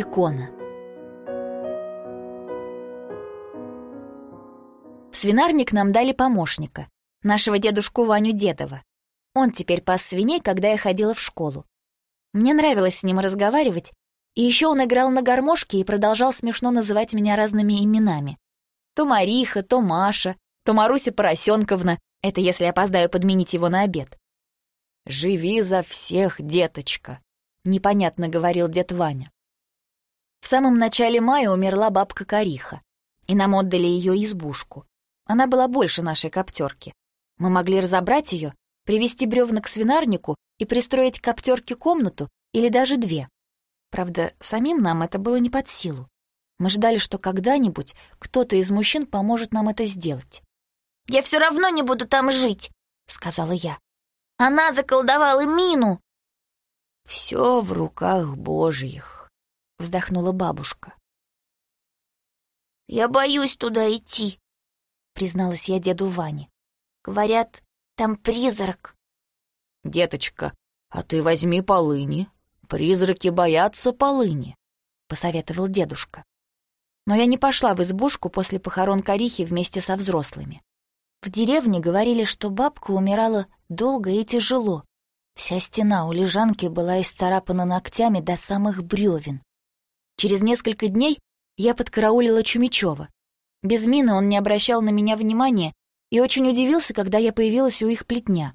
икона. В свинарник нам дали помощника, нашего дедушку Ваню Дедова. Он теперь пас свиней, когда я ходила в школу. Мне нравилось с ним разговаривать, и еще он играл на гармошке и продолжал смешно называть меня разными именами. То Мариха, то Маша, то Маруся Поросенковна, это если опоздаю подменить его на обед. «Живи за всех, деточка», — непонятно говорил дед Ваня. В самом начале мая умерла бабка Кариха, и нам отдали ее избушку. Она была больше нашей коптерки. Мы могли разобрать ее, привести бревна к свинарнику и пристроить к коптерке комнату или даже две. Правда, самим нам это было не под силу. Мы ждали, что когда-нибудь кто-то из мужчин поможет нам это сделать. «Я все равно не буду там жить», — сказала я. «Она заколдовала мину». «Все в руках Божьих», — вздохнула бабушка. «Я боюсь туда идти», — призналась я деду Ване. «Говорят, там призрак». «Деточка, а ты возьми полыни. Призраки боятся полыни», — посоветовал дедушка. Но я не пошла в избушку после похорон Карихи вместе со взрослыми. В деревне говорили, что бабка умирала долго и тяжело. Вся стена у лежанки была исцарапана ногтями до самых бревен. Через несколько дней я подкараулила Чумичева. Без мины он не обращал на меня внимания и очень удивился, когда я появилась у их плетня.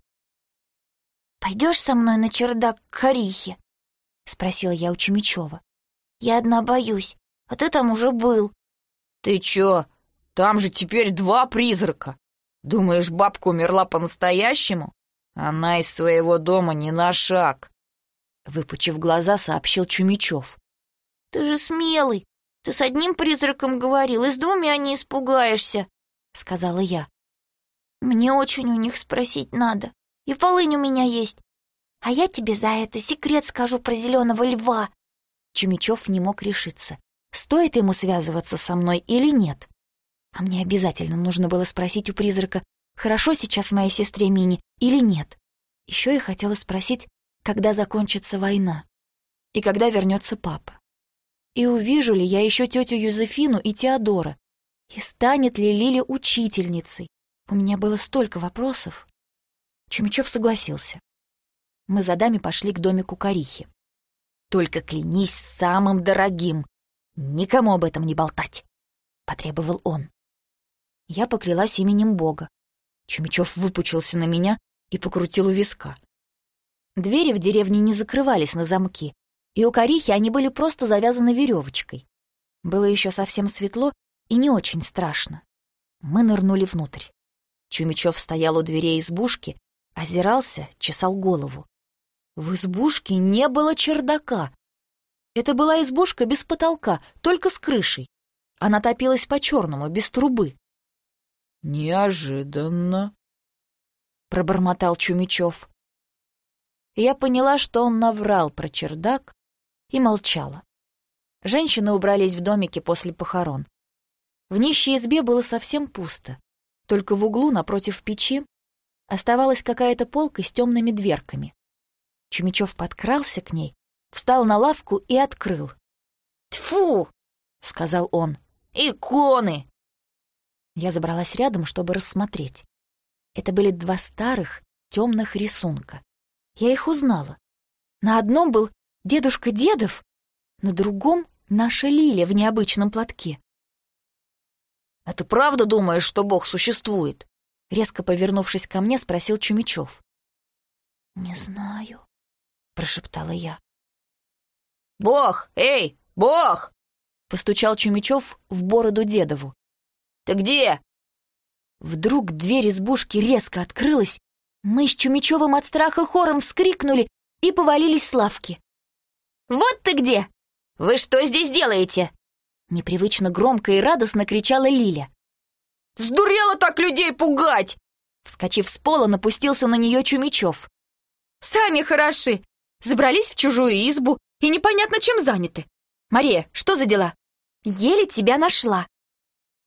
«Пойдешь со мной на чердак к Харихе?» — спросила я у Чумичева. «Я одна боюсь, а ты там уже был». «Ты чё? Там же теперь два призрака!» Думаешь, бабка умерла по-настоящему? Она из своего дома не на шаг. Выпучив глаза, сообщил Чумичев. Ты же смелый. Ты с одним призраком говорил, и с двумя не испугаешься, сказала я. Мне очень у них спросить надо. И полынь у меня есть. А я тебе за это секрет скажу про зеленого льва. Чумичев не мог решиться, стоит ему связываться со мной или нет. А мне обязательно нужно было спросить у призрака, хорошо сейчас моей сестре Мине или нет. Еще я хотела спросить, когда закончится война и когда вернется папа. И увижу ли я еще тетю Юзефину и Теодора, и станет ли Лиля учительницей. У меня было столько вопросов. Чумичев согласился. Мы за дами пошли к домику Карихи. «Только клянись самым дорогим, никому об этом не болтать», — потребовал он. Я поклялась именем Бога. Чумичев выпучился на меня и покрутил у виска. Двери в деревне не закрывались на замки, и у корихи они были просто завязаны веревочкой. Было еще совсем светло и не очень страшно. Мы нырнули внутрь. Чумичев стоял у дверей избушки, озирался, чесал голову. В избушке не было чердака. Это была избушка без потолка, только с крышей. Она топилась по-черному, без трубы. «Неожиданно», — пробормотал Чумичев. Я поняла, что он наврал про чердак, и молчала. Женщины убрались в домике после похорон. В нищей избе было совсем пусто. Только в углу, напротив печи, оставалась какая-то полка с темными дверками. Чумичев подкрался к ней, встал на лавку и открыл. «Тьфу!» — сказал он. «Иконы! Я забралась рядом, чтобы рассмотреть. Это были два старых, темных рисунка. Я их узнала. На одном был дедушка Дедов, на другом — наша Лиля в необычном платке. «А ты правда думаешь, что Бог существует?» Резко повернувшись ко мне, спросил Чумичев. «Не знаю», — прошептала я. «Бог! Эй, Бог!» — постучал Чумичев в бороду Дедову. Ты где?» Вдруг дверь избушки резко открылась, мы с Чумичевым от страха хором вскрикнули и повалились с лавки. «Вот ты где! Вы что здесь делаете?» Непривычно громко и радостно кричала Лиля. «Сдурела так людей пугать!» Вскочив с пола, напустился на нее Чумичев. «Сами хороши! Забрались в чужую избу и непонятно чем заняты. Мария, что за дела? Еле тебя нашла!»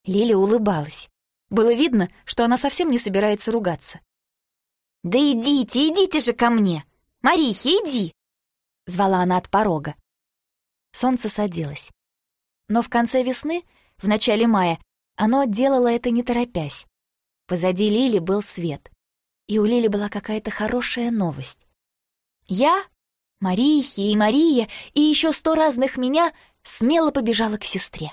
Лиля улыбалась. Было видно, что она совсем не собирается ругаться. «Да идите, идите же ко мне! Марихи, иди!» — звала она от порога. солнце садилось. Но в конце весны, в начале мая, оно делало это не торопясь. Позади Лили был свет. И у Лили была какая-то хорошая новость. Я, Марихи и Мария и еще сто разных меня смело побежала к сестре.